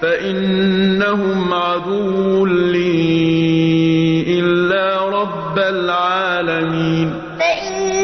فإنهم عدو لي إلا رب العالمين. فإن